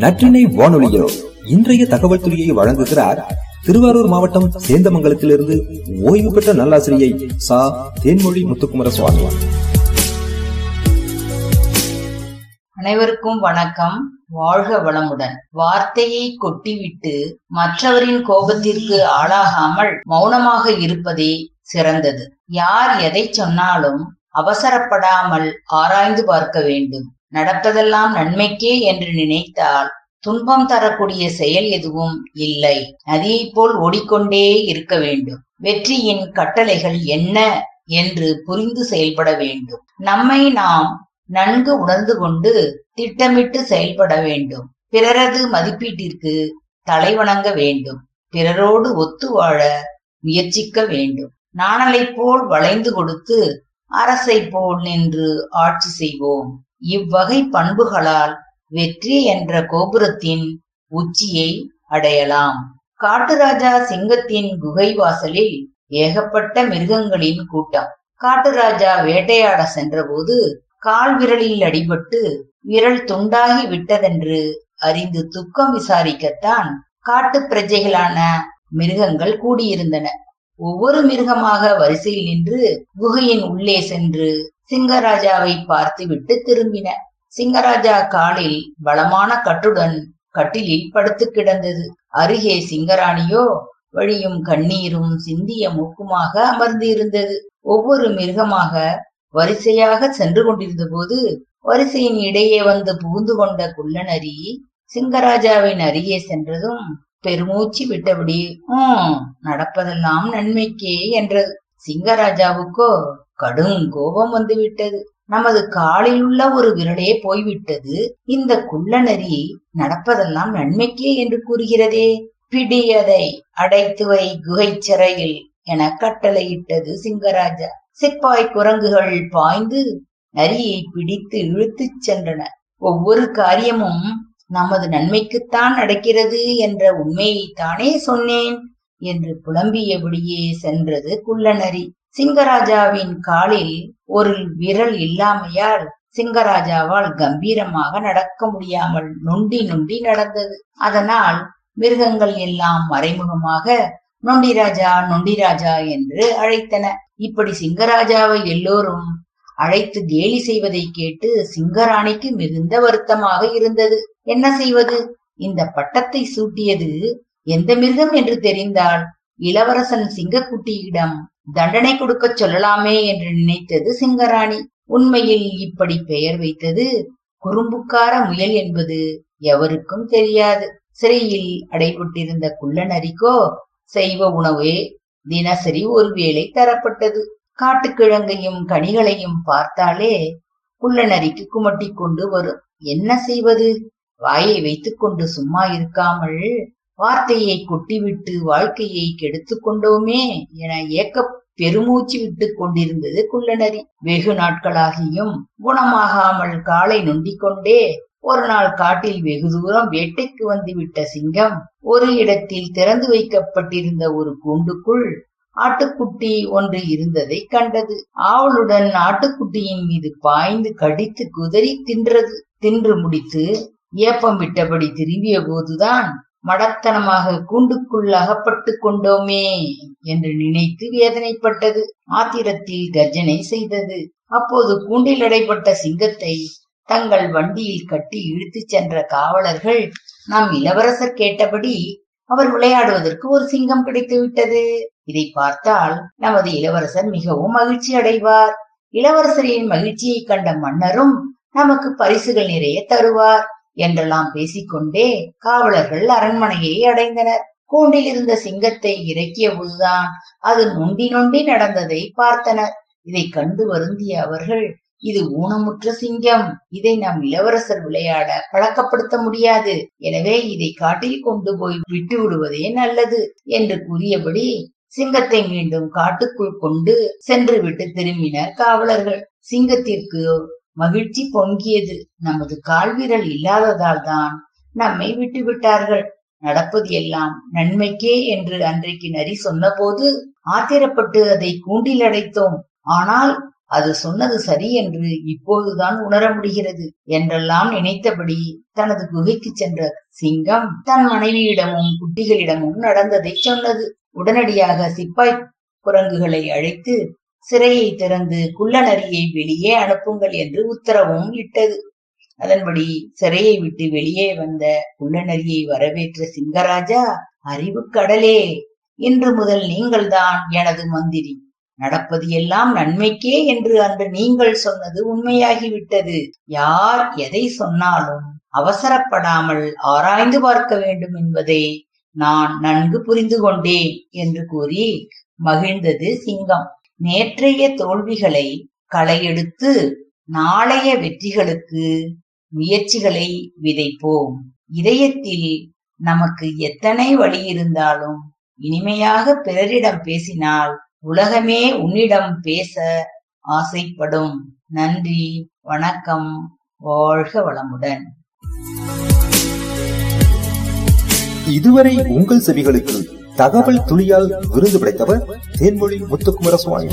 நற்றினை வானொலியோ. இன்றைய தகவல் துறையை வழங்குகிறார் திருவாரூர் மாவட்டம் சேந்தமங்கலத்திலிருந்து ஓய்வு பெற்ற நல்லாசிரியை சா. தேன்மொழி முத்துக்குமர சுவாமி அனைவருக்கும் வணக்கம். வாழ்க வளமுடன். வார்த்தையை கொட்டிவிட்டு மற்றவரின் கோபத்திற்கு ஆளாகாமல் மௌனமாக இருப்பதே சிறந்தது. யார் எதை சொன்னாலும் அவசரப்படாமல் ஆராய்ந்து பார்க்க வேண்டும். நடப்பதெல்லாம் நன்மைக்கே என்று நினைத்தால் துன்பம் தரக்கூடிய செயல் எதுவும் இல்லை. நதியைப் போல் ஓடிக்கொண்டே இருக்க வேண்டும். வெற்றியின் கட்டளைகள் என்ன என்று புரிந்து செயல்பட வேண்டும். நம்மை நாம் நன்கு உணர்ந்து கொண்டு திட்டமிட்டு செயல்பட வேண்டும். பிறரது மதிப்பீட்டிற்கு தலைவணங்க வேண்டும். பிறரோடு ஒத்து வாழ முயற்சிக்க வேண்டும். நாணலை போல் வளைந்து கொடுத்து அரசை போல் நின்று ஆட்சி செய்வோம். இவ்வகை பண்புகளால் வெற்றி என்ற கோபுரத்தின் உச்சியை அடையலாம். காட்டுராஜா சிங்கத்தின் குகை வாசலில் ஏகப்பட்ட மிருகங்களின் கூட்டம். காட்டுராஜா வேட்டையாட சென்றபோது கால் விரலில் அடிபட்டு விரல் துண்டாகி விட்டதென்று அறிந்து துக்கம் விசாரிக்கத்தான் காட்டு பிரஜைகளான மிருகங்கள் கூடியிருந்தன. ஒவ்வொரு மிருகமாக வரிசையில் நின்று குகையின் உள்ளே சென்று சிங்கராஜாவை பார்த்துவிட்டு திரும்பின. சிங்கராஜா காலில் பலமான கட்டுடன் கட்டிலில் படுத்து கிடந்தது. அருகே சிங்கராணியோ வழியும் கண்ணீரும் சிந்திய மூக்குமாக அமர்ந்து இருந்தது ஒவ்வொரு மிருகமாக வரிசையாக சென்று கொண்டிருந்த போது வரிசையின் இடையே வந்து புகுந்து கொண்ட குள்ளநரி சிங்கராஜாவின் அருகே சென்றதும் பெருமூச்சு விட்டபடி உம் நடப்பதெல்லாம் நன்மைக்கே என்றது. சிங்கராஜாவுக்கோ கடும் கோபம் வந்து விட்டது நமது காலில் உள்ள ஒரு விரலே போய்விட்டது. இந்த குள்ளநரி நடப்பதெல்லாம் நன்மைக்கே என்று கூறுகிறதே. பிடியதை அடைத்து வை குகை சிறையில் என கட்டளையிட்டது சிங்கராஜா. சிப்பாய் குரங்குகள் பாய்ந்து நரியை பிடித்து இழுத்துச் சென்றன. ஒவ்வொரு காரியமும் நமது நன்மைக்குத்தான் நடக்கிறது என்ற உண்மையை தானே சொன்னேன் என்று புலம்பியபடியே சென்றது குள்ளநரி சிங்கராஜாவின் காலில் ஒரு விரல் இல்லாமையால் சிங்கராஜாவால் கம்பீரமாக நடக்க முடியாமல் நொண்டி நொண்டி நடந்தது. அதனால் மிருகங்கள் எல்லாம் மறைமுகமாக நொண்டிராஜா நொண்டிராஜா என்று அழைத்தன. இப்படி சிங்கராஜாவை எல்லோரும் அழைத்து கேலி செய்வதை கேட்டு சிங்கராணிக்கு மிகுந்த வருத்தமாக இருந்தது. என்ன செய்வது? இந்த பட்டத்தை சூட்டியது எந்த மிருகம் என்று தெரிந்தால் இளவரசன் சிங்கக்குட்டியிடம் தண்டனை கொடுக்க சொல்லலாமே என்று நினைத்தது சிங்கராணி. உண்மையில் இப்படி பெயர் வைத்தது குறும்புக்கார முயல் என்பது எவருக்கும் தெரியாது. சிறையில் அடைபட்டிருந்த குள்ளநரிக்கோ செய்வ உணவே தினசரி ஒரு வேளை தரப்பட்டது. காட்டுக்கிழங்கையும் கனிகளையும் பார்த்தாலே குள்ளநரிக்கு குமட்டி கொண்டு வரும். என்ன செய்வது? வாயை வைத்துக் கொண்டு சும்மா இருக்காமல் வார்த்தையை கொட்டிவிட்டு வாழ்க்கையை கெடுத்து கொண்டோமே என ஏக்க பெருமூச்சு விட்டுக் கொண்டிருந்தது குள்ளநரி. வெகு நாட்களாகியும் குணமாகாமல் காலை நொண்டிக்கொண்டே ஒரு நாள் காட்டில் வெகு தூரம் வேட்டைக்கு வந்துவிட்ட சிங்கம் ஒரு இடத்தில் திறந்து வைக்கப்பட்டிருந்த ஒரு கூண்டுக்குள் ஆட்டுக்குட்டி ஒன்று இருந்ததை கண்டது. ஆவலுடன் ஆட்டுக்குட்டியின் மீது பாய்ந்து கடித்து குதறி தின்றது. தின்று முடித்து ஏப்பம் விட்டபடி திரும்பிய போதுதான் மடத்தனமாக கூண்டுக்குள் அகப்பட்டு கொண்டோமே என்று நினைத்து வேதனைப்பட்டது. ஆத்திரத்தில் கர்ஜனை செய்தது. அப்போது கூண்டில் அடைப்பட்ட சிங்கத்தை தங்கள் வண்டியில் கட்டி இழுத்துச் சென்ற காவலர்கள் நாம் இளவரசர் கேட்டபடி அவர் விளையாடுவதற்கு ஒரு சிங்கம் கிடைத்து விட்டது. இதை பார்த்தால் நமது இளவரசர் மிகவும் மகிழ்ச்சி அடைவார். இளவரசரின் மகிழ்ச்சியை கண்ட மன்னரும் நமக்கு பரிசுகள் நிறைய தருவார். என்றெல்லாம் பேசிக்கொண்டே காவலர்கள் அரண்மனையை அடைந்தனர். கூண்டில் இருந்த சிங்கத்தை இறக்கிய போதுதான் அது நொண்டி நொண்டி நடந்ததை பார்த்தனர். இதை கண்டு வருந்திய அவர்கள் இது ஊனமுற்ற சிங்கம் இதை நம் இளவரசர் விளையாட பழக்கப்படுத்த முடியாது. எனவே இதை காட்டில் கொண்டு போய் விட்டு விடுவதே நல்லது என்று கூறியபடி சிங்கத்தை மீண்டும் காட்டுக்குள் கொண்டு சென்று விட்டு திரும்பினர் காவலர்கள். சிங்கத்திற்கு மகிழ்ச்சி பொங்கியது. நமது கால்விரல் இல்லாததால் தான் நம்மை விட்டு விட்டார்கள். நடப்பது எல்லாம் நன்மைக்கே என்று அன்றைக்கு நரி சொன்னபோது ஆத்திரப்பட்டு அதை கூண்டில் அடைத்தோம். ஆனால் அது சொன்னது சரி என்று இப்போதுதான் உணர முடிகிறது. என்றெல்லாம் நினைத்தபடி தனது குகைக்கு சென்ற சிங்கம் தன் மனைவியிடமும் குட்டிகளிடமும் நடந்ததை சொன்னது. உடனடியாக சிப்பாய் குரங்குகளை அழைத்து சிறையை திறந்து குள்ளநரியை வெளியே அனுப்புங்கள் என்று உத்தரவும் இட்டது. அதன்படி சிறையை விட்டு வெளியே வந்த குள்ளநரியை வரவேற்ற சிங்கராஜா அறிவு கடலே இன்று முதல் நீங்கள்தான் எனது மந்திரி. நடப்பது எல்லாம் நன்மைக்கே என்று அன்று நீங்கள் சொன்னது உண்மையாகிவிட்டது. யார் எதை சொன்னாலும் அவசரப்படாமல் ஆராய்ந்து பார்க்க வேண்டும் என்பதை நான் நன்கு புரிந்து கொண்டேன் என்று கூறி மகிழ்ந்தது சிங்கம். நேற்றைய தோல்விகளை களையெடுத்து நாளைய வெற்றிகளுக்கு முயற்சிகளை விதைப்போம். இதயத்தில் நமக்கு எத்தனை வழி இருந்தாலும் இனிமையாக பிறரிடம் பேசினால் உலகமே உன்னிடம் பேச ஆசைப்படும். நன்றி வணக்கம் வாழ்க வளமுடன். இதுவரை உங்கள் செவிகளுக்கு தகவல் துளியால் விருது படைத்தவர் தேன்மொழி முத்துக்குமர சுவாமி